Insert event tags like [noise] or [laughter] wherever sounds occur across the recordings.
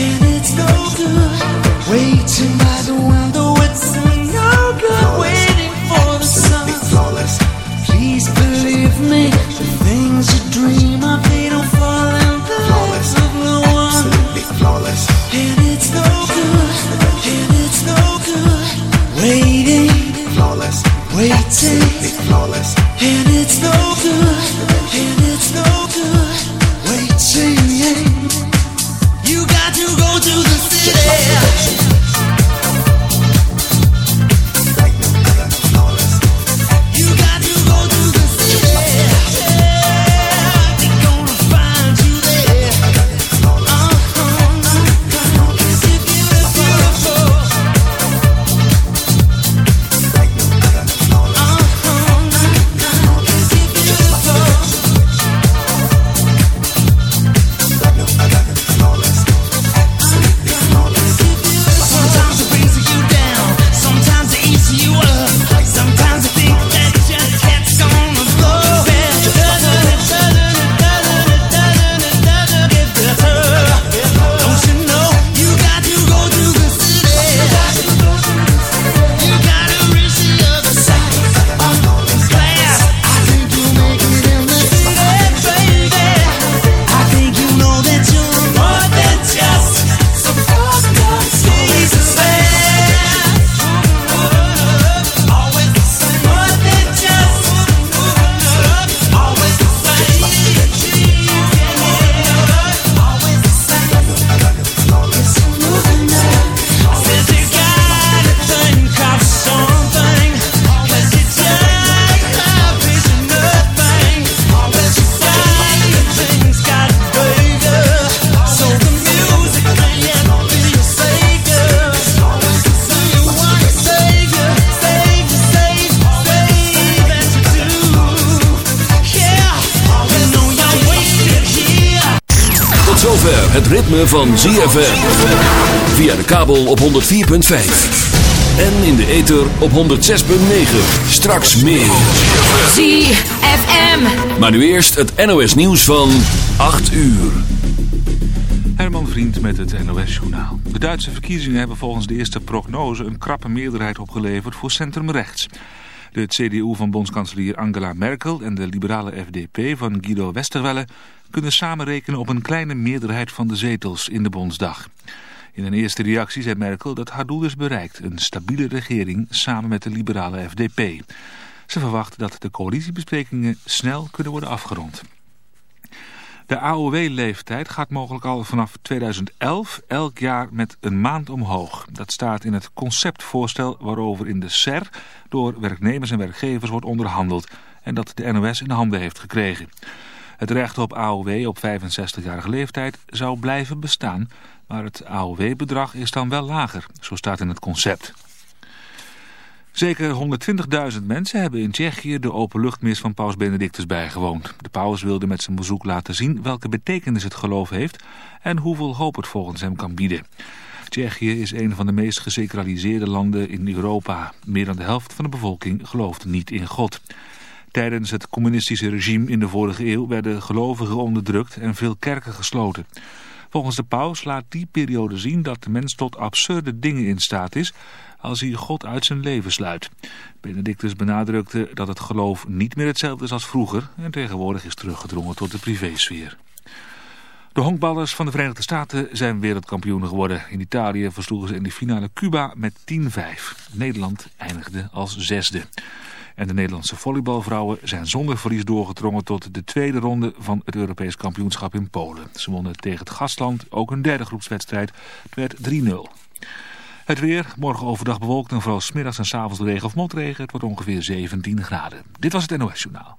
And it's no good waiting ritme van ZFM. Via de kabel op 104.5. En in de ether op 106.9. Straks meer. ZFM. Maar nu eerst het NOS nieuws van 8 uur. Herman Vriend met het NOS-journaal. De Duitse verkiezingen hebben volgens de eerste prognose een krappe meerderheid opgeleverd voor centrumrechts. De CDU van bondskanselier Angela Merkel en de liberale FDP van Guido Westerwelle kunnen samen rekenen op een kleine meerderheid van de zetels in de Bondsdag. In een eerste reactie zei Merkel dat haar doel is bereikt, een stabiele regering samen met de liberale FDP. Ze verwacht dat de coalitiebesprekingen snel kunnen worden afgerond. De AOW-leeftijd gaat mogelijk al vanaf 2011 elk jaar met een maand omhoog. Dat staat in het conceptvoorstel waarover in de SER door werknemers en werkgevers wordt onderhandeld en dat de NOS in handen heeft gekregen. Het recht op AOW op 65-jarige leeftijd zou blijven bestaan, maar het AOW-bedrag is dan wel lager, zo staat in het concept. Zeker 120.000 mensen hebben in Tsjechië de openluchtmis van paus Benedictus bijgewoond. De paus wilde met zijn bezoek laten zien welke betekenis het geloof heeft en hoeveel hoop het volgens hem kan bieden. Tsjechië is een van de meest gesacraliseerde landen in Europa. Meer dan de helft van de bevolking gelooft niet in God. Tijdens het communistische regime in de vorige eeuw werden gelovigen onderdrukt en veel kerken gesloten. Volgens de paus laat die periode zien dat de mens tot absurde dingen in staat is als hij God uit zijn leven sluit. Benedictus benadrukte dat het geloof niet meer hetzelfde is als vroeger en tegenwoordig is teruggedrongen tot de privésfeer. De honkballers van de Verenigde Staten zijn wereldkampioen geworden. In Italië versloegen ze in de finale Cuba met 10-5. Nederland eindigde als zesde. En de Nederlandse volleybalvrouwen zijn zonder verlies doorgedrongen tot de tweede ronde van het Europees kampioenschap in Polen. Ze wonnen tegen het gastland ook een derde groepswedstrijd. Het werd 3-0. Het weer, morgen overdag bewolkt en vooral smiddags en s avonds regen of motregen. Het wordt ongeveer 17 graden. Dit was het NOS Journaal.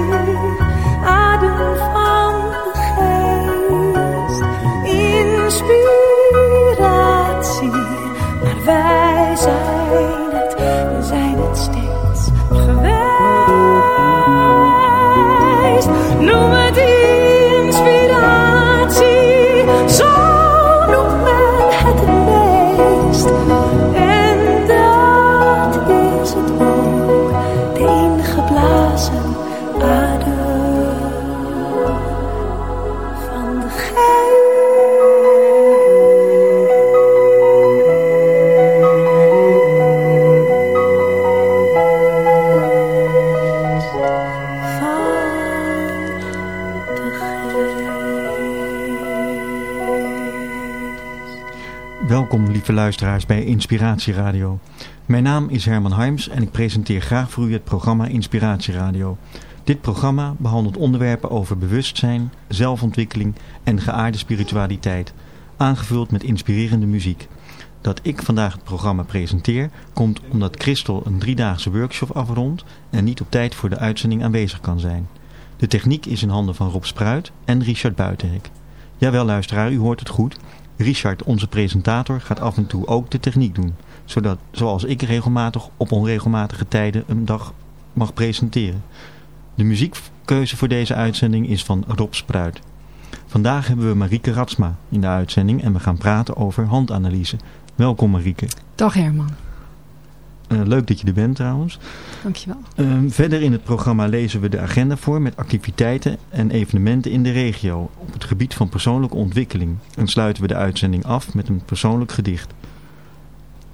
wij zijn luisteraars bij Inspiratieradio. Mijn naam is Herman Harms en ik presenteer graag voor u het programma Inspiratieradio. Dit programma behandelt onderwerpen over bewustzijn, zelfontwikkeling en geaarde spiritualiteit, aangevuld met inspirerende muziek. Dat ik vandaag het programma presenteer komt omdat Christel een driedaagse workshop afrondt en niet op tijd voor de uitzending aanwezig kan zijn. De techniek is in handen van Rob Spruit en Richard Buitenhek. Jawel luisteraar, u hoort het goed. Richard, onze presentator, gaat af en toe ook de techniek doen. Zodat, zoals ik regelmatig op onregelmatige tijden een dag mag presenteren. De muziekkeuze voor deze uitzending is van Rob Spruit. Vandaag hebben we Marieke Ratsma in de uitzending en we gaan praten over handanalyse. Welkom Marieke. Dag Herman, Eh, leuk dat je er bent trouwens. dankjewel. Ehm, verder in het programma lezen we de agenda voor met activiteiten en evenementen in de regio op het gebied van persoonlijke ontwikkeling. En sluiten we de uitzending af met een persoonlijk gedicht.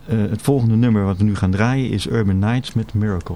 Eh, het volgende nummer wat we nu gaan draaien is Urban Nights met Miracle.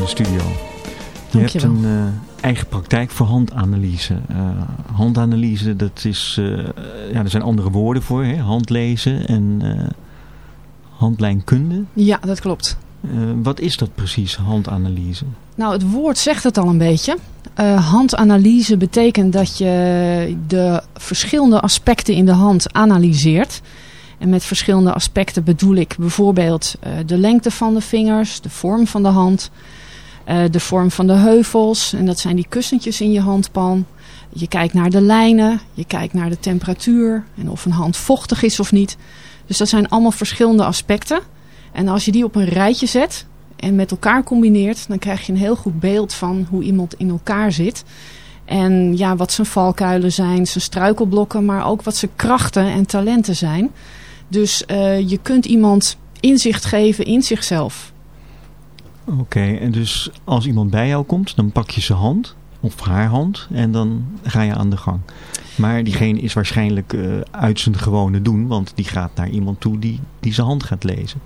Ons in de studio. Je hebt een eh, eigen praktijk voor handanalyse. Eh, handanalyse, dat is, eh, ja, er zijn andere woorden voor, hè? handlezen en handlijnkunde. Ja, dat klopt. Wat is dat precies, handanalyse? Nou, het woord zegt het al een beetje. Handanalyse betekent dat je de verschillende aspecten in de hand analyseert. En met verschillende aspecten bedoel ik bijvoorbeeld de lengte van de vingers, de vorm van de hand, eh, de vorm van de heuvels. En dat zijn die kussentjes in je handpalm. Je kijkt naar de lijnen, je kijkt naar de temperatuur en of een hand vochtig is of niet. Dus dat zijn allemaal verschillende aspecten. En als je die op een rijtje zet en met elkaar combineert, dan krijg je een heel goed beeld van hoe iemand in elkaar zit. En ja, wat zijn valkuilen zijn, zijn struikelblokken, maar ook wat zijn krachten en talenten zijn. Dus eh, je kunt iemand inzicht geven in zichzelf. Oké, en dus als iemand bij jou komt, dan pak je zijn hand of haar hand en dan ga je aan de gang. Maar diegene is waarschijnlijk eh, uit zijn gewone doen, want die gaat naar iemand toe die, die zijn hand gaat lezen.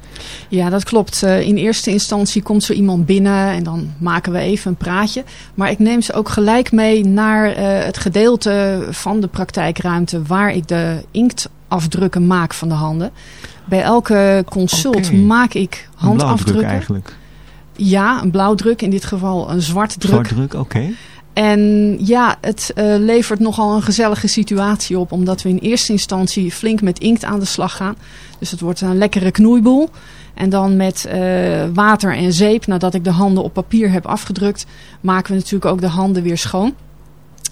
Ja, dat klopt. Eh, in eerste instantie komt zo iemand binnen en dan maken we even een praatje. Maar ik neem ze ook gelijk mee naar eh, het gedeelte van de praktijkruimte waar ik de inktafdrukken maak van de handen. Bij elke consult maak ik handafdrukken. eigenlijk. Ja, een blauwdruk, in dit geval een zwart druk. Zwartdruk, oké. En ja, het eh, levert nogal een gezellige situatie op. Omdat we in eerste instantie flink met inkt aan de slag gaan. Dus het wordt een lekkere knoeiboel. En dan met eh, water en zeep, nadat ik de handen op papier heb afgedrukt, maken we natuurlijk ook de handen weer schoon.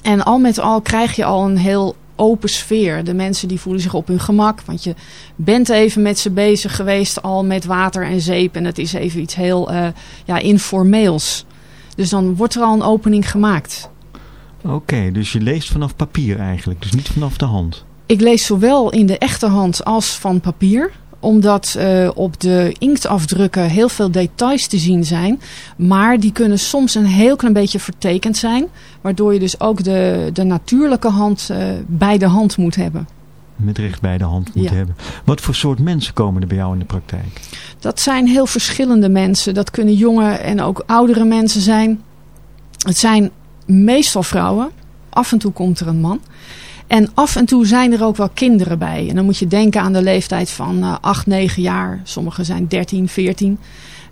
En al met al krijg je al een heel open sfeer. De mensen die voelen zich op hun gemak. Want je bent even met ze bezig geweest al met water en zeep. En het is even iets heel eh, ja, informeels. Dus dan wordt er al een opening gemaakt. Oké, dus je leest vanaf papier eigenlijk, dus niet vanaf de hand. Ik lees zowel in de echte hand als van papier omdat eh, op de inktafdrukken heel veel details te zien zijn. Maar die kunnen soms een heel klein beetje vertekend zijn. Waardoor je dus ook de, de natuurlijke hand eh, bij de hand moet hebben. Met recht bij de hand moet Ja. hebben. Wat voor soort mensen komen er bij jou in de praktijk? Dat zijn heel verschillende mensen. Dat kunnen jonge en ook oudere mensen zijn. Het zijn meestal vrouwen. Af en toe komt er een man. En af en toe zijn er ook wel kinderen bij. En dan moet je denken aan de leeftijd van eh 8, 9 jaar. Sommigen zijn 13, 14.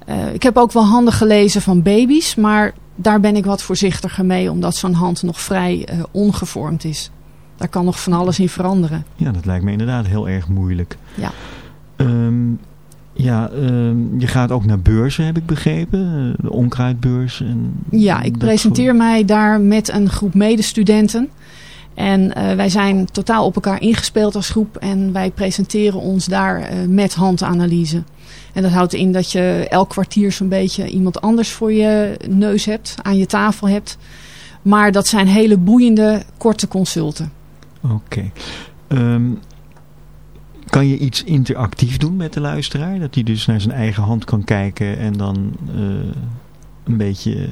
Eh, ik heb ook wel handen gelezen van baby's. Maar daar ben ik wat voorzichtiger mee. Omdat zo'n hand nog vrij eh, ongevormd is. Daar kan nog van alles in veranderen. Ja, dat lijkt me inderdaad heel erg moeilijk. Ja. Ehm, ja, ehm, je gaat ook naar beurzen, heb ik begrepen. eh, De onkruidbeurs. En Ja, ik presenteer mij daar met een groep medestudenten. En eh, wij zijn totaal op elkaar ingespeeld als groep. En wij presenteren ons daar eh, met handanalyse. En dat houdt in dat je elk kwartier zo'n beetje iemand anders voor je neus hebt. Aan je tafel hebt. Maar dat zijn hele boeiende, korte consulten. Oké. Ehm, kan je iets interactief doen met de luisteraar? Dat hij dus naar zijn eigen hand kan kijken en dan eh, een beetje...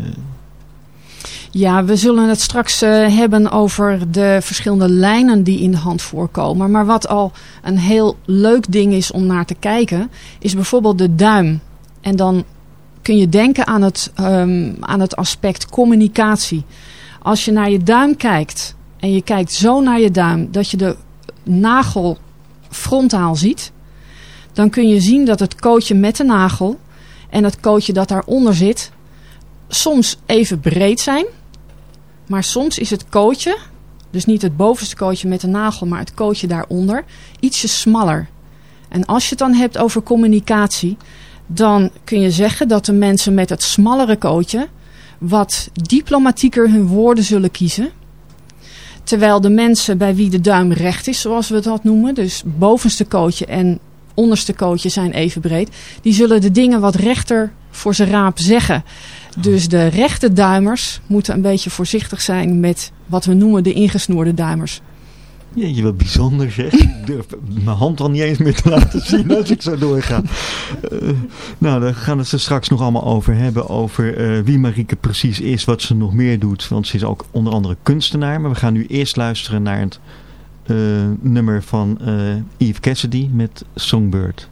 Ja, we zullen het straks eh, hebben over de verschillende lijnen die in de hand voorkomen. Maar wat al een heel leuk ding is om naar te kijken, is bijvoorbeeld de duim. En dan kun je denken aan het, ehm, aan het aspect communicatie. Als je naar je duim kijkt en je kijkt zo naar je duim dat je de nagel frontaal ziet, dan kun je zien dat het kootje met de nagel en het kootje dat daaronder zit soms even breed zijn. Maar soms is het kootje, dus niet het bovenste kootje met de nagel, maar het kootje daaronder, ietsje smaller. En als je het dan hebt over communicatie, dan kun je zeggen dat de mensen met het smallere kootje wat diplomatieker hun woorden zullen kiezen. Terwijl de mensen bij wie de duim recht is, zoals we dat noemen, dus bovenste kootje en onderste kootje zijn even breed, die zullen de dingen wat rechter voor zijn raap zeggen. Dus de rechte duimers moeten een beetje voorzichtig zijn met wat we noemen de ingesnoerde duimers. Jeetje, wat bijzonder zeg. Ik durf mijn hand al niet eens meer te laten zien als ik zo doorga. [laughs] Eh, nou, daar gaan we het er straks nog allemaal over hebben. Over eh, wie Marieke precies is, wat ze nog meer doet. Want ze is ook onder andere kunstenaar. Maar we gaan nu eerst luisteren naar het eh, nummer van eh Eve Cassidy met Songbird.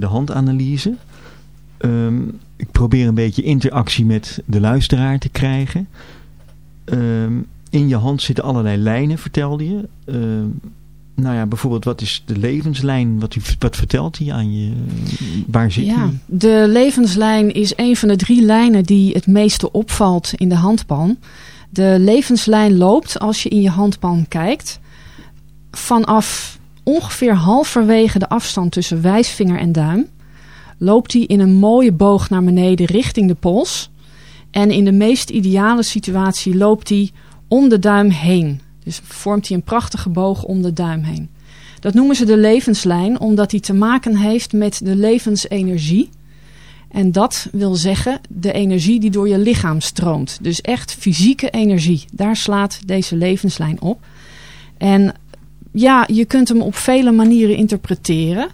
De handanalyse. Ehm, ik probeer een beetje interactie met de luisteraar te krijgen. Ehm, in je hand zitten allerlei lijnen, vertelde je. Ehm, nou ja, bijvoorbeeld wat is de levenslijn? Wat, wat vertelt hij aan je? Waar zit Ja, de levenslijn is een van de drie lijnen die het meeste opvalt in de handpan. De levenslijn loopt, als je in je handpan kijkt, vanaf ongeveer halverwege de afstand tussen wijsvinger en duim. Loopt die in een mooie boog naar beneden richting de pols. En in de meest ideale situatie loopt die om de duim heen. Dus vormt hij een prachtige boog om de duim heen. Dat noemen ze de levenslijn, omdat die te maken heeft met de levensenergie. En dat wil zeggen de energie die door je lichaam stroomt. Dus echt fysieke energie. Daar slaat deze levenslijn op. En ja, je kunt hem op vele manieren interpreteren.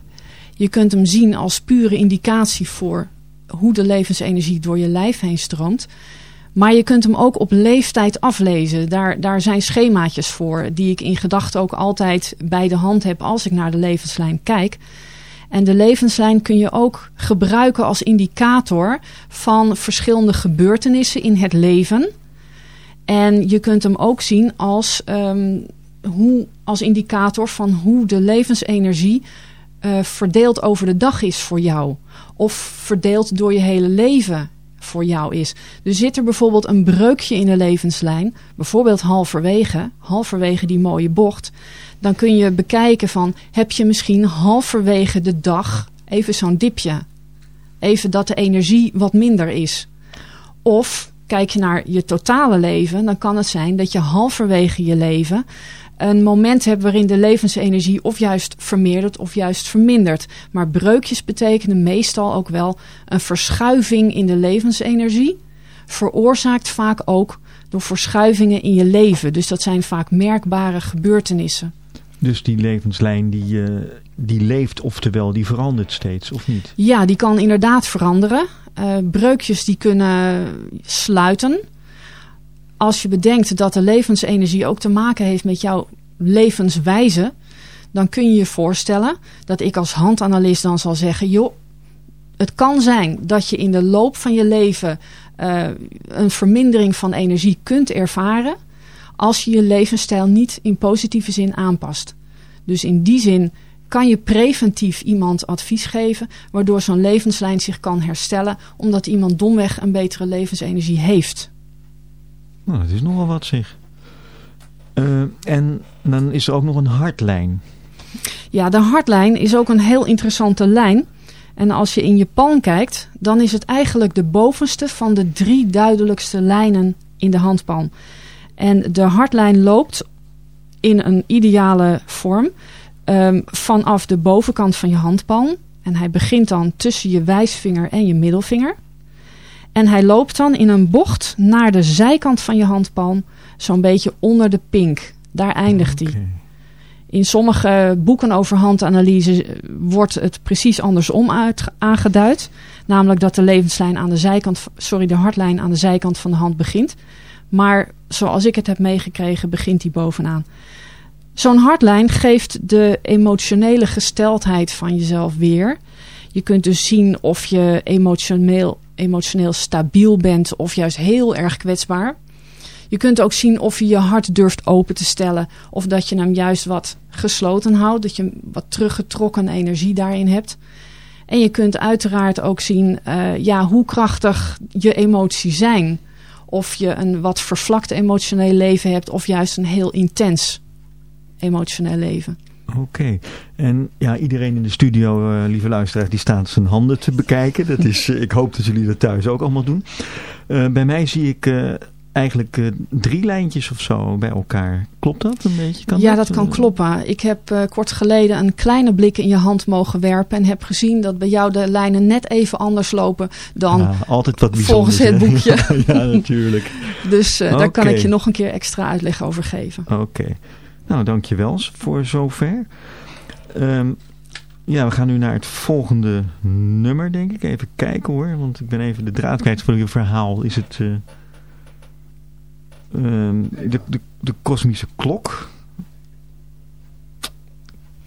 Je kunt hem zien als pure indicatie voor hoe de levensenergie door je lijf heen stroomt. Maar je kunt hem ook op leeftijd aflezen. Daar, daar zijn schemaatjes voor, die ik in gedachten ook altijd bij de hand heb als ik naar de levenslijn kijk. En de levenslijn kun je ook gebruiken als indicator van verschillende gebeurtenissen in het leven. En je kunt hem ook zien als, ehm, hoe, als indicator van hoe de levensenergie eh, verdeeld over de dag is voor jou. Of verdeeld door je hele leven voor jou is. Dus zit er bijvoorbeeld een breukje in de levenslijn, bijvoorbeeld halverwege, halverwege die mooie bocht, dan kun je bekijken van, heb je misschien halverwege de dag even zo'n dipje? Even dat de energie wat minder is. Of kijk je naar je totale leven, dan kan het zijn dat je halverwege je leven een moment hebt waarin de levensenergie of juist vermeerdert of juist vermindert. Maar breukjes betekenen meestal ook wel een verschuiving in de levensenergie. Veroorzaakt vaak ook door verschuivingen in je leven. Dus dat zijn vaak merkbare gebeurtenissen. Dus die levenslijn die, eh, die leeft, oftewel die verandert steeds, of niet? Ja, die kan inderdaad veranderen. Uh, breukjes die kunnen sluiten. Als je bedenkt dat de levensenergie ook te maken heeft met jouw levenswijze... dan kun je je voorstellen dat ik als handanalist dan zal zeggen... joh, het kan zijn dat je in de loop van je leven uh, een vermindering van energie kunt ervaren als je je levensstijl niet in positieve zin aanpast. Dus in die zin kan je preventief iemand advies geven, waardoor zo'n levenslijn zich kan herstellen, omdat iemand domweg een betere levensenergie heeft. Nou, dat is nogal wat zeg. Uh, en dan is er ook nog een hartlijn. Ja, de hartlijn is ook een heel interessante lijn. En als je in je palm kijkt, dan is het eigenlijk de bovenste van de drie duidelijkste lijnen in de handpalm. En de hartlijn loopt in een ideale vorm um, vanaf de bovenkant van je handpalm. En hij begint dan tussen je wijsvinger en je middelvinger. En hij loopt dan in een bocht naar de zijkant van je handpalm, zo'n beetje onder de pink. Daar eindigt hij. Okay. In sommige boeken over handanalyse wordt het precies andersom uit, aangeduid. Namelijk dat de levenslijn aan de zijkant, sorry, de hartlijn aan de zijkant van de hand begint. Maar zoals ik het heb meegekregen, begint die bovenaan. Zo'n hartlijn geeft de emotionele gesteldheid van jezelf weer. Je kunt dus zien of je emotioneel, emotioneel stabiel bent of juist heel erg kwetsbaar. Je kunt ook zien of je je hart durft open te stellen. Of dat je hem juist wat gesloten houdt. Dat je wat teruggetrokken energie daarin hebt. En je kunt uiteraard ook zien uh, ja, hoe krachtig je emoties zijn. Of je een wat vervlakt emotioneel leven hebt. Of juist een heel intens emotioneel leven. Oké. Okay. En ja, iedereen in de studio, uh, lieve luisteraars, die staat zijn handen te bekijken. Dat is, uh, ik hoop dat jullie dat thuis ook allemaal doen. Uh, bij mij zie ik eigenlijk drie lijntjes of zo bij elkaar. Klopt dat een beetje? Kan ja, dat, dat kan kloppen. Ik heb kort geleden een kleine blik in je hand mogen werpen en heb gezien dat bij jou de lijnen net even anders lopen dan ja, altijd wat volgens het boekje. [laughs] ja, natuurlijk. dus okay. daar kan ik je nog een keer extra uitleg over geven. Oké. Okay. Nou, dankjewel voor zover. Um, ja, we gaan nu naar het volgende nummer, denk ik. Even kijken hoor, want ik ben even de draad kwijt van je verhaal. Is het... Um, de, de, de kosmische klok.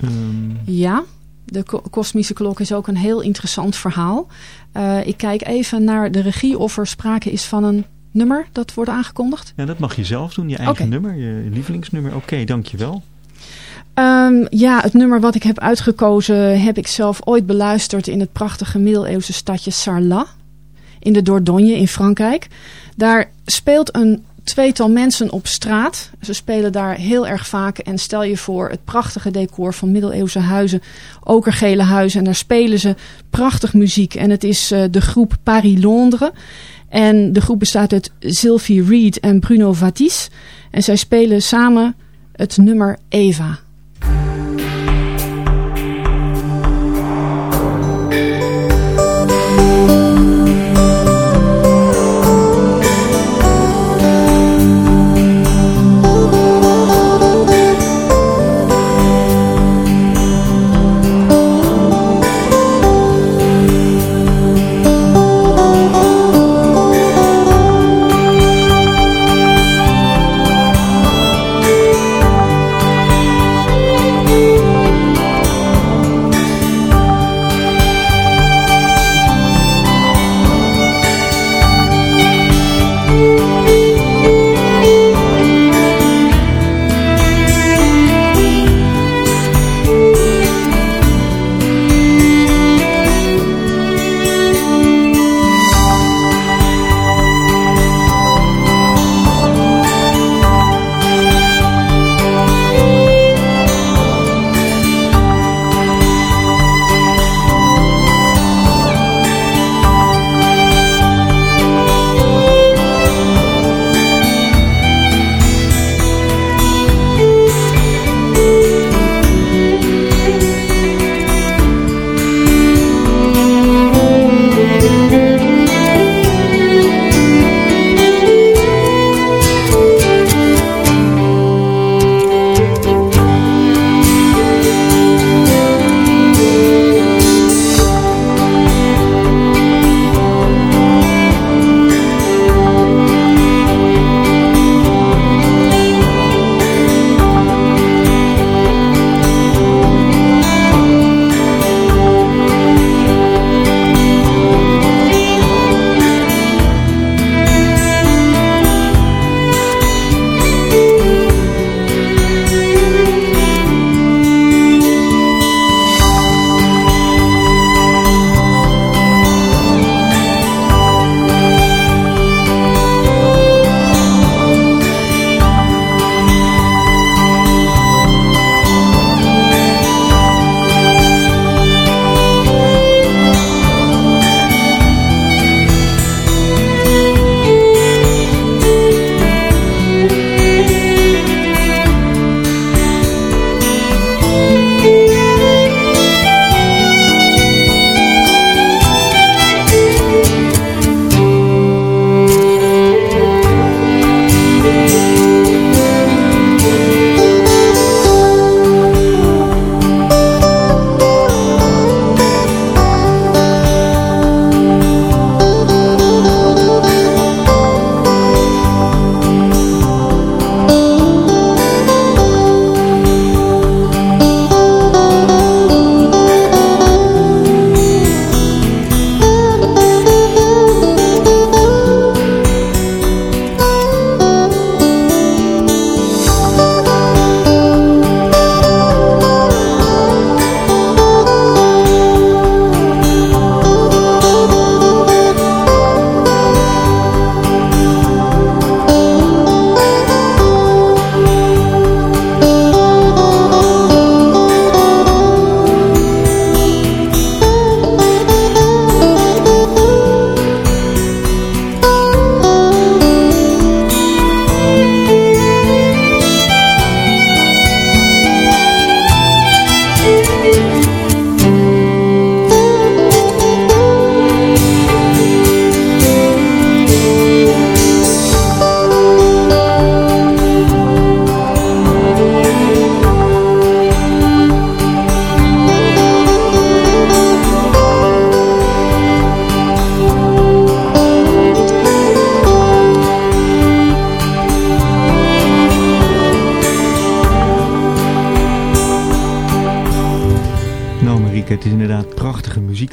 Um. Ja, de ko kosmische klok is ook een heel interessant verhaal. Uh, ik kijk even naar de regie of er sprake is van een nummer dat wordt aangekondigd. Ja, dat mag je zelf doen, je eigen okay. nummer, je lievelingsnummer. Oké, okay, dankjewel. Um, ja, het nummer wat ik heb uitgekozen heb ik zelf ooit beluisterd in het prachtige middeleeuwse stadje Sarlat. In de Dordogne in Frankrijk. Daar speelt een tweetal mensen op straat. Ze spelen daar heel erg vaak. En stel je voor het prachtige decor van middeleeuwse huizen. Okergele huizen. En daar spelen ze prachtig muziek. En het is uh, de groep Paris Londres. En de groep bestaat uit Sylvie Reed en Bruno Vatis. En zij spelen samen het nummer Eva.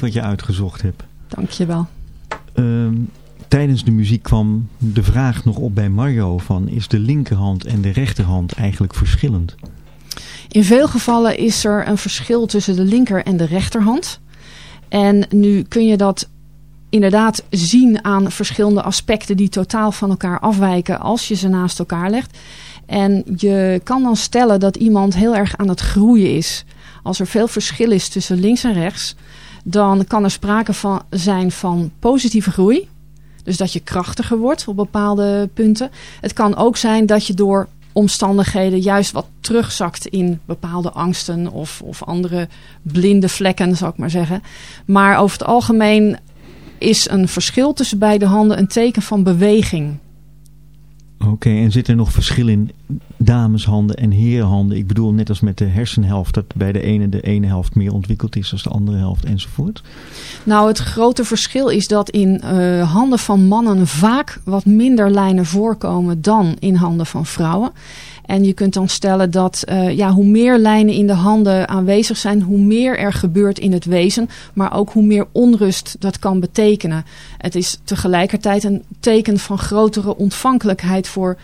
Wat je uitgezocht hebt. Dankjewel. Ehm tijdens de muziek kwam de vraag nog op bij Mario van is de linkerhand en de rechterhand eigenlijk verschillend? In veel gevallen is er een verschil tussen de linker en de rechterhand. En nu kun je dat inderdaad zien aan verschillende aspecten die totaal van elkaar afwijken als je ze naast elkaar legt. En je kan dan stellen dat iemand heel erg aan het groeien is. Als er veel verschil is tussen links en rechts, dan kan er sprake van zijn van positieve groei. Dus dat je krachtiger wordt op bepaalde punten. Het kan ook zijn dat je door omstandigheden juist wat terugzakt in bepaalde angsten of, of andere blinde vlekken, zou ik maar zeggen. Maar over het algemeen is een verschil tussen beide handen een teken van beweging. Oké, en zit er nog verschil in dameshanden en herenhanden? Ik bedoel, net als met de hersenhelft, dat bij de ene de ene helft meer ontwikkeld is dan de andere helft enzovoort? Nou, het grote verschil is dat in uh, handen van mannen vaak wat minder lijnen voorkomen dan in handen van vrouwen. En je kunt dan stellen dat uh, ja, hoe meer lijnen in de handen aanwezig zijn, hoe meer er gebeurt in het wezen. Maar ook hoe meer onrust dat kan betekenen. Het is tegelijkertijd een teken van grotere ontvankelijkheid voor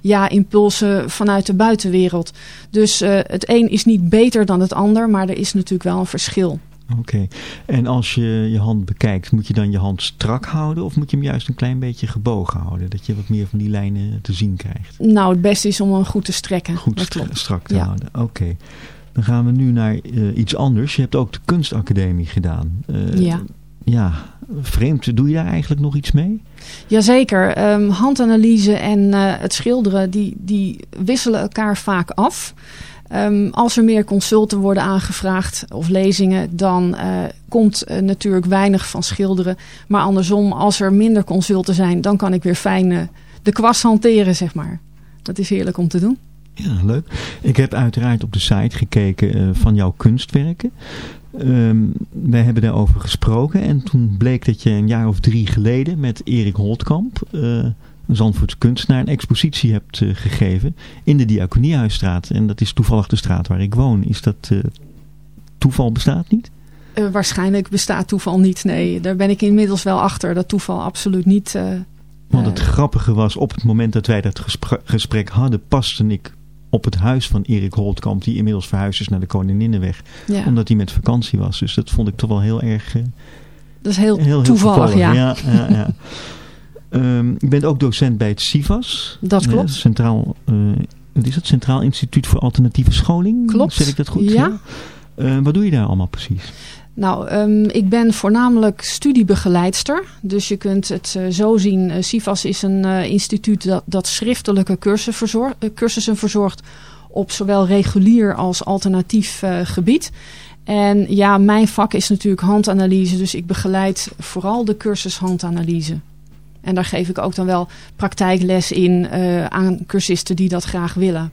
ja, impulsen vanuit de buitenwereld. Dus uh, het een is niet beter dan het ander, maar er is natuurlijk wel een verschil. Oké, en als je je hand bekijkt, moet je dan je hand strak houden of moet je hem juist een klein beetje gebogen houden? Dat je wat meer van die lijnen te zien krijgt. Nou, het beste is om hem goed te strekken. Goed st strak te ja. houden, oké. Dan gaan we nu naar uh, iets anders. Je hebt ook de kunstacademie gedaan. Uh, ja. Ja, vreemd. Doe je daar eigenlijk nog iets mee? Jazeker. Um, handanalyse en uh, het schilderen, die, die wisselen elkaar vaak af. Um, als er meer consulten worden aangevraagd of lezingen, dan uh, komt uh, natuurlijk weinig van schilderen. Maar andersom, als er minder consulten zijn, dan kan ik weer fijn uh, de kwast hanteren, zeg maar. Dat is heerlijk om te doen. Ja, leuk. Ik heb uiteraard op de site gekeken van jouw kunstwerken. Um, wij hebben daarover gesproken en toen bleek dat je een jaar of drie geleden met Erik Holtkamp Zandvoorts kunstenaar een expositie hebt uh, gegeven in de Diakoniehuisstraat. En dat is toevallig de straat waar ik woon. Is dat uh, toeval bestaat niet? Uh, waarschijnlijk bestaat toeval niet. Nee, daar ben ik inmiddels wel achter. Dat toeval absoluut niet. Want het grappige was, op het moment dat wij dat gespre gesprek hadden, paste ik op het huis van Erik Holtkamp, die inmiddels verhuisd is naar de Koninginnenweg. Ja. Omdat hij met vakantie was. Dus dat vond ik toch wel heel erg... dat is heel, heel toevallig, heel ja. ja, ja, ja. [laughs] Um, je bent ook docent bij het CIVAS. Dat klopt. Uh, Centraal, uh, wat is dat? Centraal Instituut voor Alternatieve Scholing. Klopt. Zeg ik dat goed? Ja. Uh, wat doe je daar allemaal precies? Nou, um, ik ben voornamelijk studiebegeleidster. Dus je kunt het uh, zo zien. Uh, CIVAS is een uh, instituut dat, dat schriftelijke cursussen verzorgt, cursussen verzorgt op zowel regulier als alternatief gebied. En ja, mijn vak is natuurlijk handanalyse. Dus ik begeleid vooral de cursus handanalyse. En daar geef ik ook dan wel praktijkles in uh, aan cursisten die dat graag willen.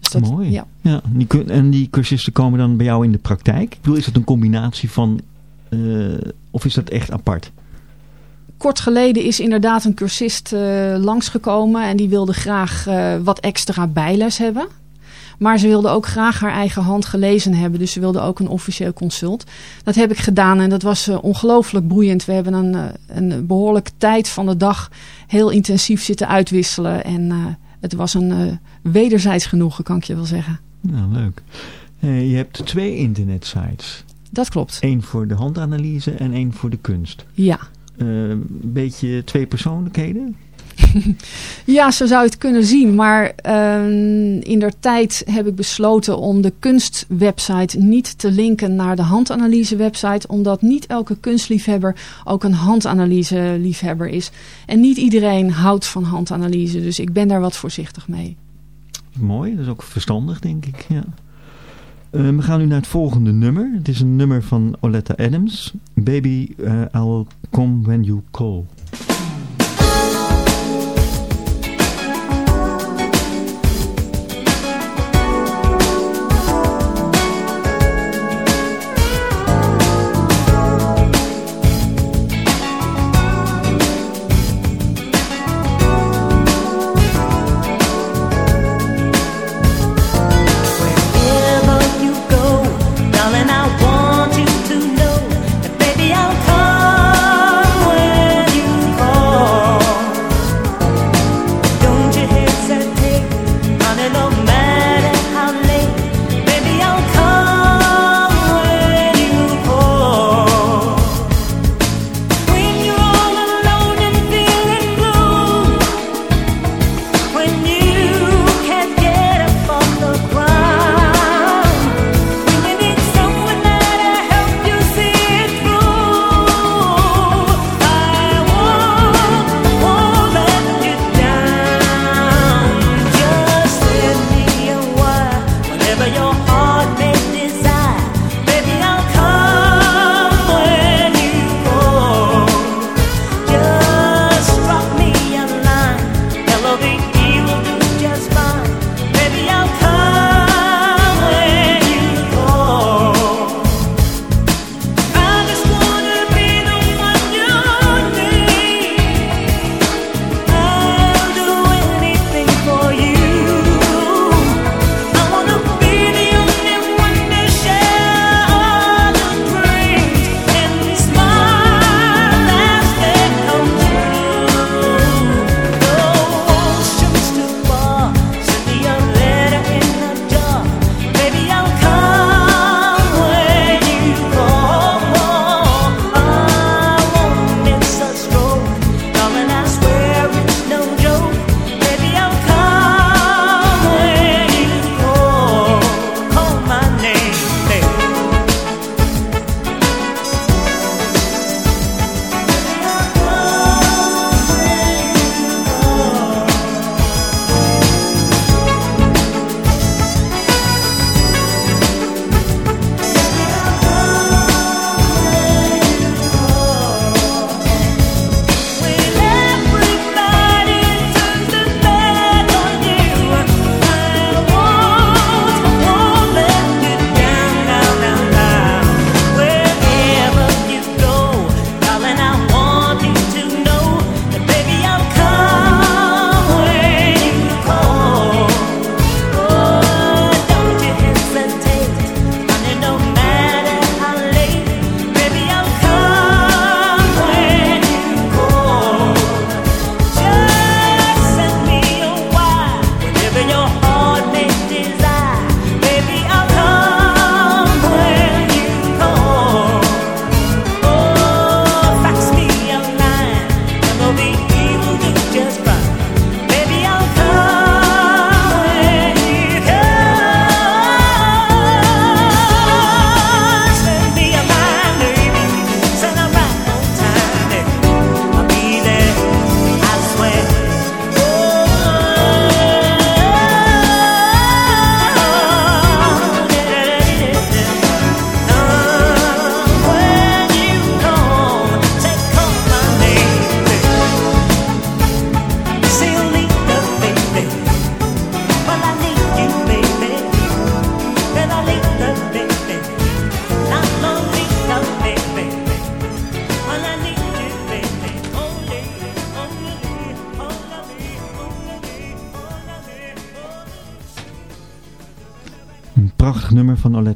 Dus dat, Mooi. Ja. ja die, en die cursisten komen dan bij jou in de praktijk? Ik bedoel, is dat een combinatie van... Uh, of is dat echt apart? Kort geleden is inderdaad een cursist uh, langsgekomen en die wilde graag wat extra bijles hebben. Maar ze wilde ook graag haar eigen hand gelezen hebben. Dus ze wilde ook een officieel consult. Dat heb ik gedaan en dat was uh, ongelooflijk boeiend. We hebben een, uh, een behoorlijke tijd van de dag heel intensief zitten uitwisselen. En uh, het was een wederzijds genoegen, kan ik je wel zeggen. Nou, leuk. je hebt twee internetsites. Dat klopt. Eén voor de handanalyse en één voor de kunst. Ja. Een beetje twee persoonlijkheden? [laughs] ja, zo zou je het kunnen zien. Maar uh, in der tijd heb ik besloten om de kunstwebsite niet te linken naar de handanalyse website. Omdat niet elke kunstliefhebber ook een handanalyse liefhebber is. En niet iedereen houdt van handanalyse. Dus ik ben daar wat voorzichtig mee. Mooi, dat is ook verstandig denk ik. Ja. Uh, we gaan nu naar het volgende nummer. Het is een nummer van Oletta Adams. Baby, uh, I will come when you call.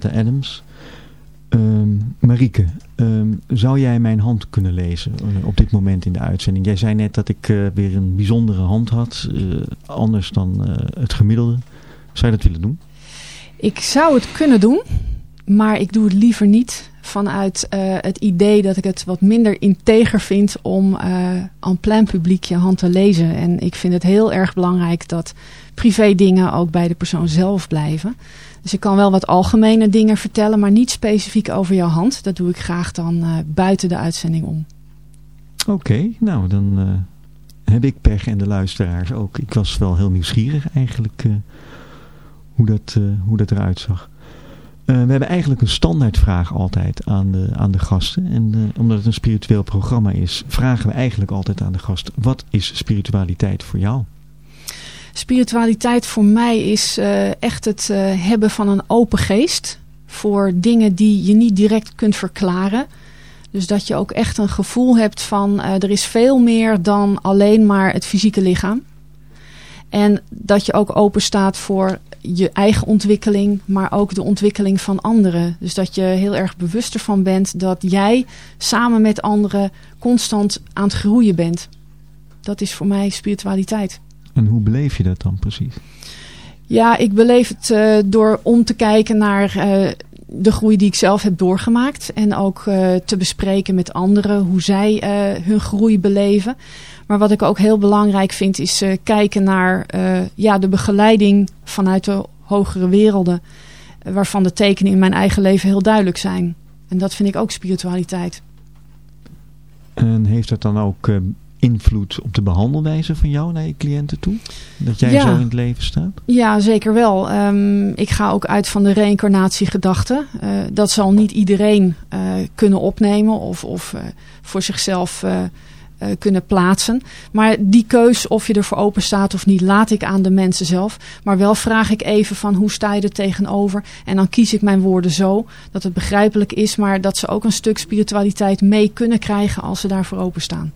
Adams. Ehm Marieke, ehm, zou jij mijn hand kunnen lezen eh, op dit moment in de uitzending? Jij zei net dat ik eh, weer een bijzondere hand had, eh, anders dan het gemiddelde. Zou je dat willen doen? Ik zou het kunnen doen, maar ik doe het liever niet vanuit het idee dat ik het wat minder integer vind om aan plein publiek je hand te lezen. En ik vind het heel erg belangrijk dat privé dingen ook bij de persoon zelf blijven. Dus ik kan wel wat algemene dingen vertellen, maar niet specifiek over jouw hand. Dat doe ik graag dan eh, buiten de uitzending om. Oké, nou dan eh, heb ik pech en de luisteraars ook. Ik was wel heel nieuwsgierig eigenlijk eh, hoe, dat, hoe dat eruit zag. We hebben eigenlijk een standaardvraag altijd aan de, aan de gasten. En omdat het een spiritueel programma is, vragen we eigenlijk altijd aan de gast. Wat is spiritualiteit voor jou? Spiritualiteit voor mij is eh, echt het eh, hebben van een open geest voor dingen die je niet direct kunt verklaren. Dus dat je ook echt een gevoel hebt van eh, er is veel meer dan alleen maar het fysieke lichaam. En dat je ook open staat voor je eigen ontwikkeling, maar ook de ontwikkeling van anderen. Dus dat je heel erg bewust ervan bent dat jij samen met anderen constant aan het groeien bent. Dat is voor mij spiritualiteit. En hoe beleef je dat dan precies? Ja, ik beleef het eh, door om te kijken naar eh, de groei die ik zelf heb doorgemaakt. En ook eh, te bespreken met anderen hoe zij hun groei beleven. Maar wat ik ook heel belangrijk vind is kijken naar ja, de begeleiding vanuit de hogere werelden. waarvan de tekenen in mijn eigen leven heel duidelijk zijn. En dat vind ik ook spiritualiteit. En heeft dat dan ook invloed op de behandelwijze van jou naar je cliënten toe? Dat jij Ja. zo in het leven staat? Ja, zeker wel. Ehm, ik ga ook uit van de reïncarnatiegedachte. Eh, dat zal niet iedereen eh, kunnen opnemen of, of eh, voor zichzelf kunnen plaatsen. Maar die keus of je ervoor open staat of niet, laat ik aan de mensen zelf. Maar wel vraag ik even van hoe sta je er tegenover. En dan kies ik mijn woorden zo dat het begrijpelijk is, maar dat ze ook een stuk spiritualiteit mee kunnen krijgen als ze daarvoor openstaan.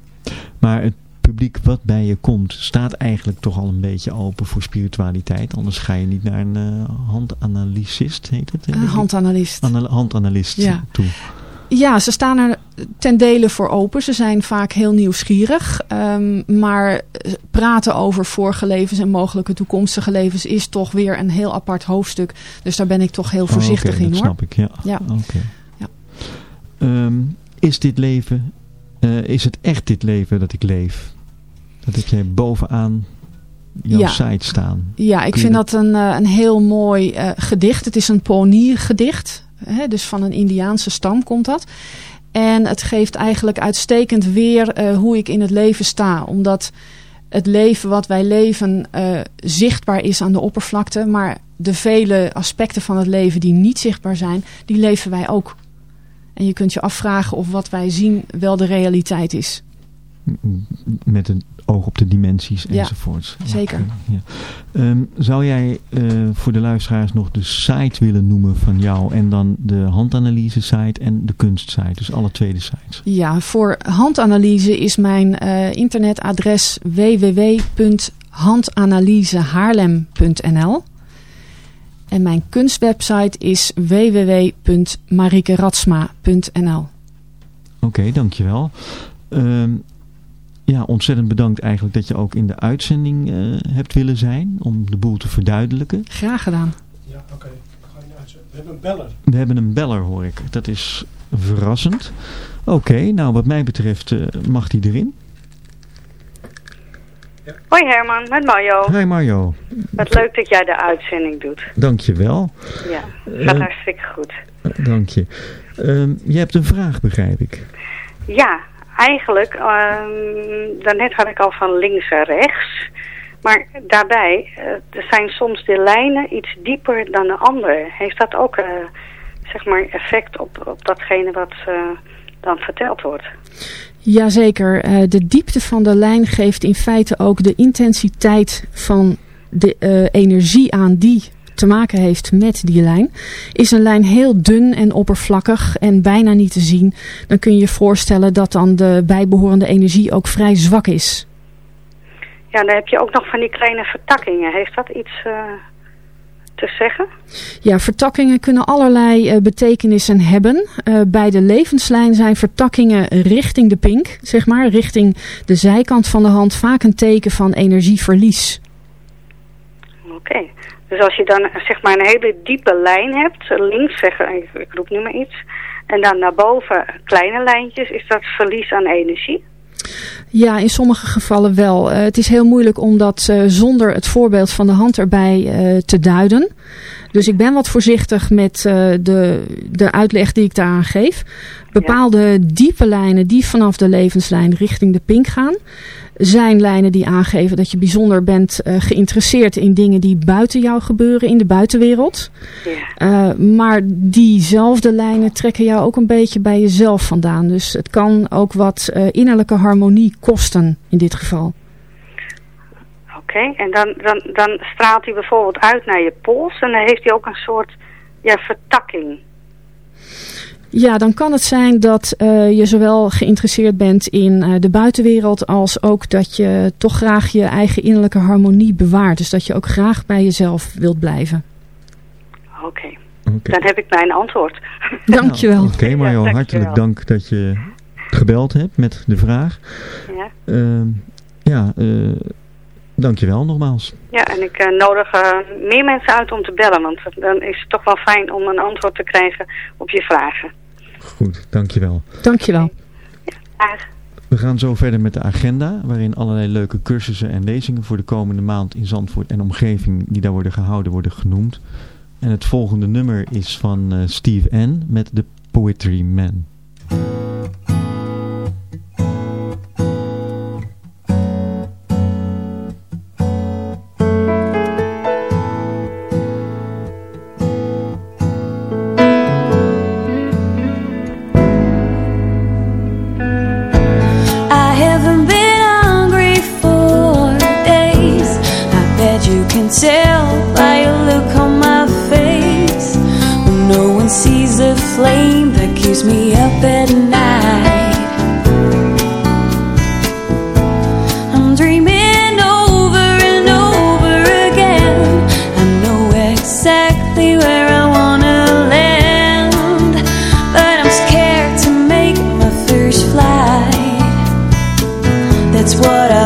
Maar het publiek wat bij je komt, staat eigenlijk toch al een beetje open voor spiritualiteit. Anders ga je niet naar een eh, handanalysist, heet het? hè? Een handanalist. Ana- handanalist Ja. toe. Ja, ze staan er ten dele voor open. Ze zijn vaak heel nieuwsgierig. Ehm, maar eh, praten over vorige levens en mogelijke toekomstige levens is toch weer een heel apart hoofdstuk. Dus daar ben ik toch heel voorzichtig Oh, oké, in dat hoor. snap ik, ja. Ja. Ja. Ehm, is dit leven, eh, is het echt dit leven dat ik leef? Dat ik jij bovenaan jouw Ja. site staan? Ja, ik vind dat een, eh, een heel mooi eh, gedicht. Het is een Pony-gedicht. Hè, dus van een Indiaanse stam komt dat. En het geeft eigenlijk uitstekend weer hoe ik in het leven sta. Omdat het leven wat wij leven zichtbaar is aan de oppervlakte. Maar de vele aspecten van het leven die niet zichtbaar zijn, die leven wij ook. En je kunt je afvragen of wat wij zien wel de realiteit is. Met een oog op de dimensies Ja, enzovoorts. zeker. Ja. Ehm, zou jij eh, voor de luisteraars nog de site willen noemen van jou en dan de handanalyse site en de kunstsite? Dus alle twee de sites. Ja, voor handanalyse is mijn eh, internetadres www.handanalysehaarlem.nl en mijn kunstwebsite is www.marikeratsma.nl Oké, dankjewel. Ehm ja, ontzettend bedankt eigenlijk dat je ook in de uitzending eh, hebt willen zijn om de boel te verduidelijken. Graag gedaan. Ja, oké. Uitzetten. We hebben een beller. We hebben een beller hoor ik. Dat is verrassend. Oké, nou wat mij betreft eh, mag die erin. Hoi Herman, met Mario. Hi Mario, Wat leuk dat jij de uitzending doet. dankjewel. Ja, gaat Eh. hartstikke goed. Dank je. Ehm, je hebt een vraag begrijp ik. Ja, eigenlijk, ehm, daarnet had ik al van links naar rechts. Maar daarbij, eh, zijn soms de lijnen iets dieper dan de andere. Heeft dat ook, eh, zeg maar, effect op, op datgene wat eh, dan verteld wordt? Jazeker, eh de diepte van de lijn geeft in feite ook de intensiteit van de eh, energie aan die te maken heeft met die lijn. Is een lijn heel dun en oppervlakkig en bijna niet te zien, dan kun je je voorstellen dat dan de bijbehorende energie ook vrij zwak is. Ja, dan heb je ook nog van die kleine vertakkingen. Heeft dat iets... eh, te zeggen? Ja, vertakkingen kunnen allerlei eh, betekenissen hebben. Eh, bij de levenslijn zijn vertakkingen richting de pink, zeg maar, richting de zijkant van de hand, vaak een teken van energieverlies. Oké. Dus als je dan zeg maar een hele diepe lijn hebt, links zeggen, ik, ik roep nu maar iets, en dan naar boven kleine lijntjes, is dat verlies aan energie? Ja, in sommige gevallen wel. Eh, het is heel moeilijk om dat eh, zonder het voorbeeld van de hand erbij eh, te duiden. Dus ik ben wat voorzichtig met de, de uitleg die ik daaraan geef. Bepaalde diepe lijnen die vanaf de levenslijn richting de pink gaan... zijn lijnen die aangeven dat je bijzonder bent eh, geïnteresseerd in dingen die buiten jou gebeuren, in de buitenwereld. Ja. Eh, maar diezelfde lijnen trekken jou ook een beetje bij jezelf vandaan. Dus het kan ook wat eh, innerlijke harmonie kosten in dit geval. Oké, en dan, dan, dan straalt hij bijvoorbeeld uit naar je pols en dan heeft hij ook een soort ja, vertakking. Ja, dan kan het zijn dat eh, je zowel geïnteresseerd bent in eh, de buitenwereld als ook dat je toch graag je eigen innerlijke harmonie bewaart. Dus dat je ook graag bij jezelf wilt blijven. Oké, Oké. dan heb ik mijn antwoord. [laughs] Dankjewel. Nou, Oké Mario, Ja, hartelijk dank dat je gebeld hebt met de vraag. ja. Ehm, ja, eh dankjewel nogmaals. ja, en ik eh, nodig eh, meer mensen uit om te bellen, want dan is het toch wel fijn om een antwoord te krijgen op je vragen. Goed, dankjewel. Dankjewel. Dag. We gaan zo verder met de agenda, waarin allerlei leuke cursussen en lezingen voor de komende maand in Zandvoort en omgeving die daar worden gehouden worden genoemd. En het volgende nummer is van eh, Steve N. met The Poetry Man. What I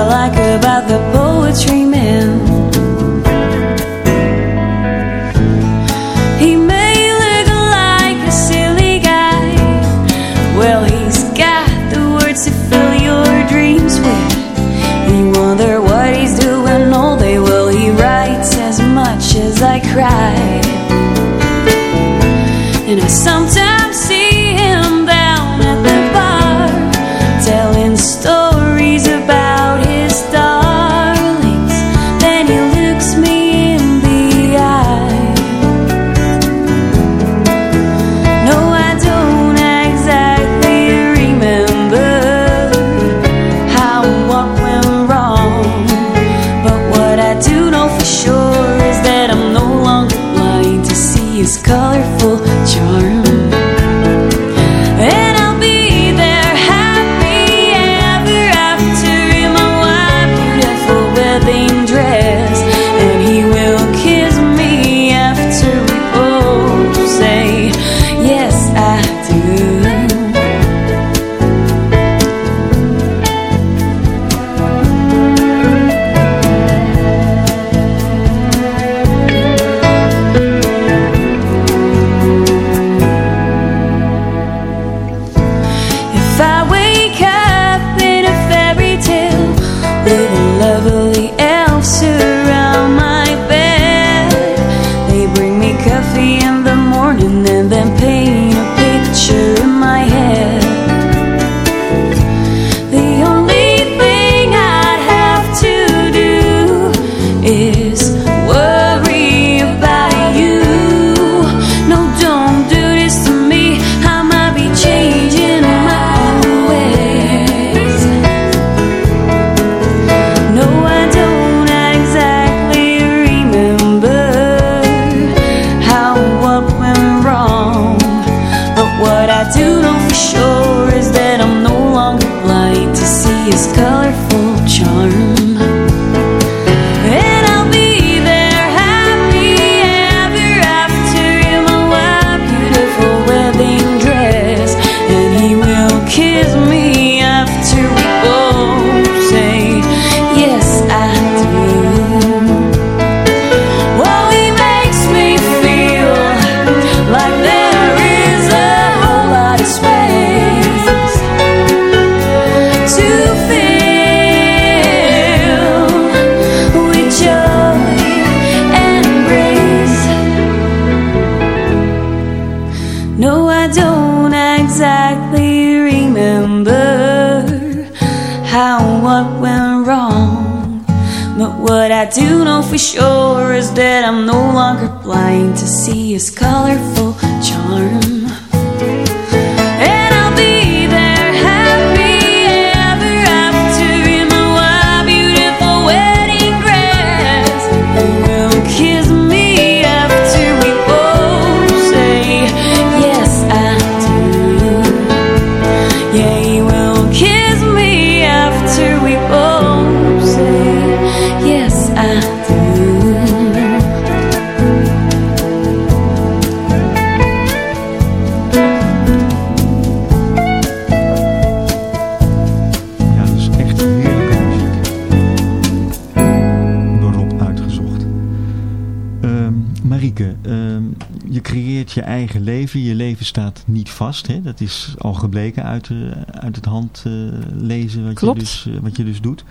je eigen leven. Je leven staat niet vast. Hè? Dat is al gebleken uit, eh, uit het hand eh, lezen wat, Klopt. Je dus, eh, wat je dus doet.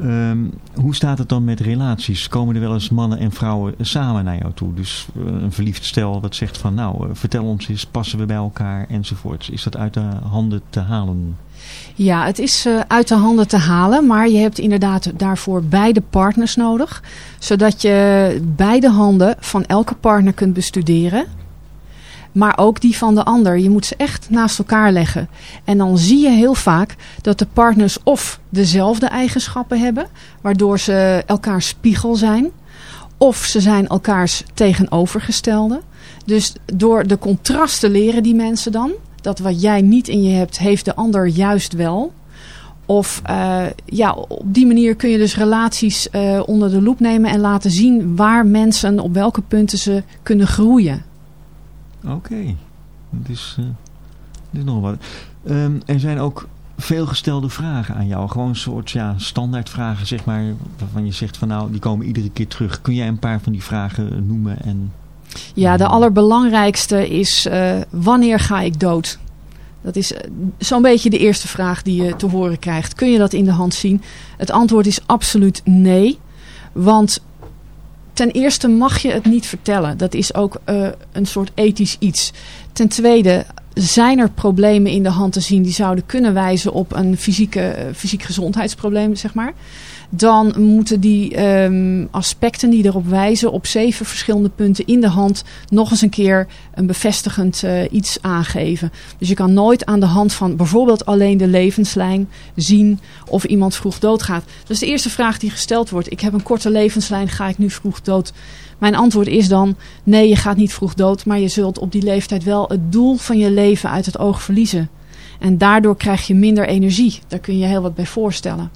Ehm, hoe staat het dan met relaties? Komen er wel eens mannen en vrouwen samen naar jou toe? Dus een verliefd stel dat zegt van nou, vertel ons eens, passen we bij elkaar enzovoorts. Is dat uit de handen te halen? Ja, het is uit de handen te halen, maar je hebt inderdaad daarvoor beide partners nodig. Zodat je beide handen van elke partner kunt bestuderen. Maar ook die van de ander. Je moet ze echt naast elkaar leggen. En dan zie je heel vaak dat de partners of dezelfde eigenschappen hebben, waardoor ze elkaars spiegel zijn. Of ze zijn elkaars tegenovergestelde. Dus door de contrasten leren die mensen dan. Dat wat jij niet in je hebt, heeft de ander juist wel. Of eh, ja, op die manier kun je dus relaties eh, onder de loep nemen en laten zien waar mensen, op welke punten ze kunnen groeien. Oké, dat is, eh, dat is nog wat. Ehm, er zijn ook veel gestelde vragen aan jou. Gewoon een soort ja, standaardvragen, zeg maar. Waarvan je zegt van nou, die komen iedere keer terug. Kun jij een paar van die vragen noemen? En... Ja, de allerbelangrijkste is eh, wanneer ga ik dood? Dat is eh, zo'n beetje de eerste vraag die je te horen krijgt. Kun je dat in de hand zien? Het antwoord is absoluut nee. Want ten eerste mag je het niet vertellen. Dat is ook eh, een soort ethisch iets. Ten tweede zijn er problemen in de hand te zien die zouden kunnen wijzen op een fysieke, eh, fysiek gezondheidsprobleem, zeg maar. Dan moeten die ehm, aspecten die erop wijzen op zeven verschillende punten in de hand nog eens een keer een bevestigend eh, iets aangeven. Dus je kan nooit aan de hand van bijvoorbeeld alleen de levenslijn zien of iemand vroeg doodgaat. Dus de eerste vraag die gesteld wordt, ik heb een korte levenslijn, ga ik nu vroeg dood? Mijn antwoord is dan, nee je gaat niet vroeg dood, maar je zult op die leeftijd wel het doel van je leven uit het oog verliezen. En daardoor krijg je minder energie. Daar kun je heel wat bij voorstellen.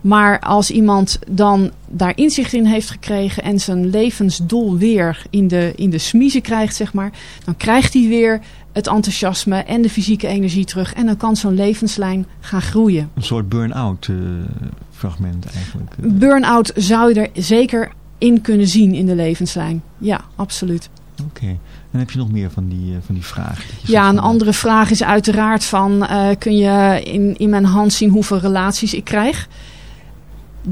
Maar als iemand dan daar inzicht in heeft gekregen en zijn levensdoel weer in de, in de smiezen krijgt, zeg maar, dan krijgt hij weer het enthousiasme en de fysieke energie terug. En dan kan zo'n levenslijn gaan groeien. Een soort burn-out eh, fragment eigenlijk. Burn-out zou je er zeker in kunnen zien in de levenslijn. Ja, absoluut. Oké. En heb je nog meer van die, eh, van die je Ja, een andere vraag is uiteraard van... eh, kun je in, in mijn hand zien hoeveel relaties ik krijg?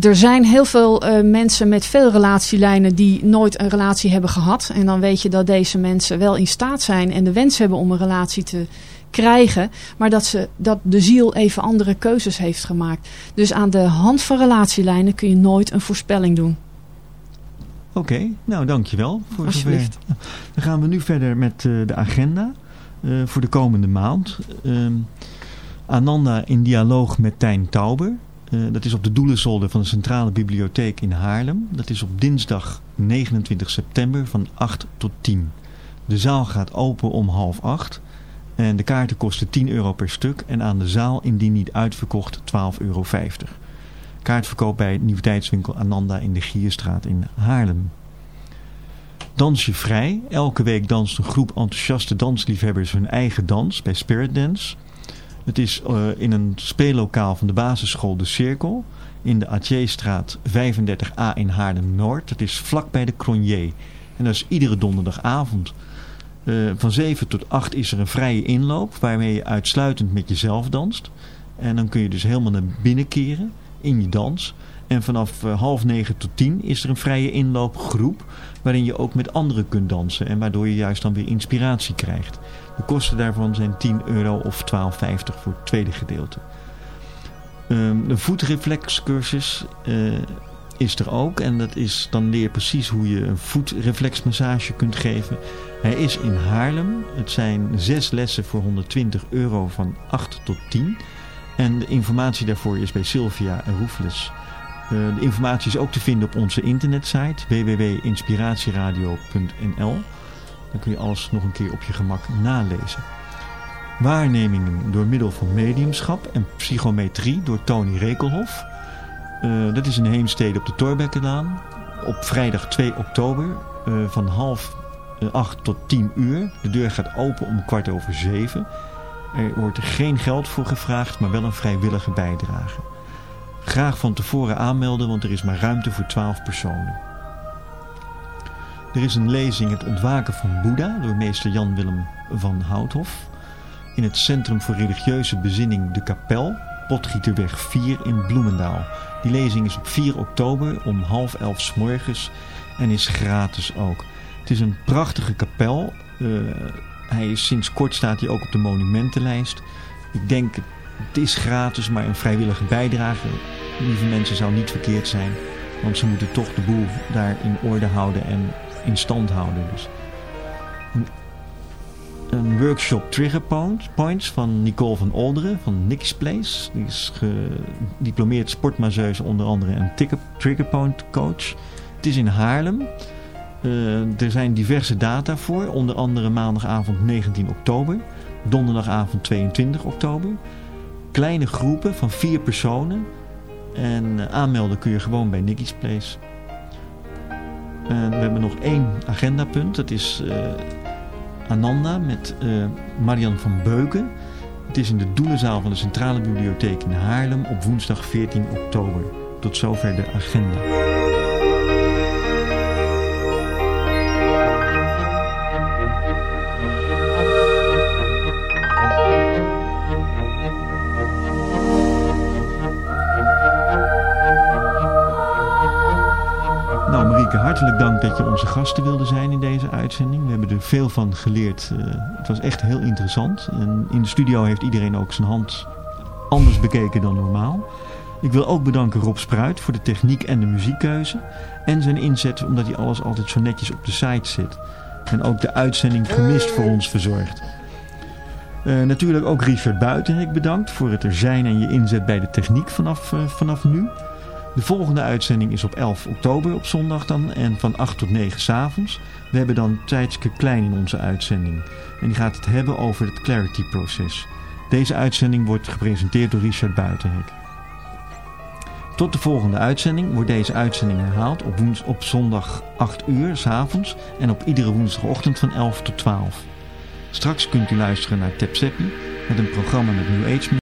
Er zijn heel veel eh, mensen met veel relatielijnen die nooit een relatie hebben gehad. En dan weet je dat deze mensen wel in staat zijn en de wens hebben om een relatie te krijgen. Maar dat, ze, dat de ziel even andere keuzes heeft gemaakt. Dus aan de hand van relatielijnen kun je nooit een voorspelling doen. Oké, nou dankjewel. Voor Alsjeblieft. zover. Dan gaan we nu verder met eh, de agenda eh, voor de komende maand. Ehm, Ananda in dialoog met Tijn Tauber. Eh, dat is op de Doelenzolder van de Centrale Bibliotheek in Haarlem. Dat is op dinsdag 29 september van 8 tot 10. De zaal gaat open om half 8. En de kaarten kosten 10 euro per stuk. En aan de zaal, indien niet uitverkocht, 12,50 euro. Kaartverkoop bij Nieuwtijdswinkel Ananda in de Gierstraat in Haarlem. Dans je vrij. Elke week danst een groep enthousiaste dansliefhebbers hun eigen dans bij Spirit Dance. Het is eh, in een speellokaal van de basisschool De Cirkel in de Atjeestraat 35A in Haarlem-Noord. Dat is vlak bij de Cronier. En dat is iedere donderdagavond. Eh, van 7 tot 8 is er een vrije inloop waarmee je uitsluitend met jezelf danst. En dan kun je dus helemaal naar binnen keren in je dans. En vanaf eh, half negen tot tien is er een vrije inloopgroep waarin je ook met anderen kunt dansen. En waardoor je juist dan weer inspiratie krijgt. De kosten daarvan zijn 10 euro of 12,50 voor het tweede gedeelte. Um, de voetreflexcursus uh, is er ook. En dat is, dan leer precies hoe je een voetreflexmassage kunt geven. Hij is in Haarlem. Het zijn zes lessen voor 120 euro van 8 tot 10. En de informatie daarvoor is bij Sylvia Roefles. Uh, de informatie is ook te vinden op onze internetsite www.inspiratieradio.nl. Dan kun je alles nog een keer op je gemak nalezen. Waarnemingen door middel van mediumschap en psychometrie door Tony Rekelhof. Uh, dat is in Heemstede op de Torbekkenlaan. Op vrijdag 2 oktober uh, van half 8 tot 10 uur. De deur gaat open om kwart over 7. Er wordt geen geld voor gevraagd, maar wel een vrijwillige bijdrage. Graag van tevoren aanmelden, want er is maar ruimte voor 12 personen. Er is een lezing Het ontwaken van Boeddha door meester Jan Willem van Houthof. In het Centrum voor Religieuze Bezinning De Kapel, Potgieterweg 4 in Bloemendaal. Die lezing is op 4 oktober om half elf s morgens en is gratis ook. Het is een prachtige kapel. Uh, hij is sinds kort staat hij ook op de monumentenlijst. Ik denk, het is gratis, maar een vrijwillige bijdrage, lieve mensen, zou niet verkeerd zijn. Want ze moeten toch de boel daar in orde houden en in stand houden. Dus. Een, workshop Trigger Points van Nicole van Olderen van Nick's Place. Die is gediplomeerd sportmasseuse onder andere en Trigger Point coach. Het is in Haarlem. Uh, er zijn diverse data voor, onder andere maandagavond 19 oktober, donderdagavond 22 oktober. Kleine groepen van vier personen. En uh, aanmelden kun je gewoon bij Nicky's Place. En we hebben nog één agendapunt. Dat is uh, Ananda met Marian van Beuken. Het is in de Doelenzaal van de Centrale Bibliotheek in Haarlem op woensdag 14 oktober. Tot zover de agenda. Dat je onze gasten wilde zijn in deze uitzending. We hebben er veel van geleerd. Uh, het was echt heel interessant. En in de studio heeft iedereen ook zijn hand anders bekeken dan normaal. Ik wil ook bedanken Rob Spruit voor de techniek en de muziekkeuze. En zijn inzet omdat hij alles altijd zo netjes op de site zit. En ook de uitzending gemist voor ons verzorgt. Uh, natuurlijk ook Richard Buitenhek bedankt voor het er zijn en je inzet bij de techniek vanaf, uh, vanaf nu. De volgende uitzending is op 11 oktober op zondag dan en van 8 tot 9 s avonds. We hebben dan Tijdske Klein in onze uitzending. En die gaat het hebben over het Clarity-proces. Deze uitzending wordt gepresenteerd door Richard Buitenhek. Tot de volgende uitzending wordt deze uitzending herhaald op, woens op zondag 8 uur s avonds en op iedere woensdagochtend van 11 tot 12. Straks kunt u luisteren naar Tepseppi met een programma met New Age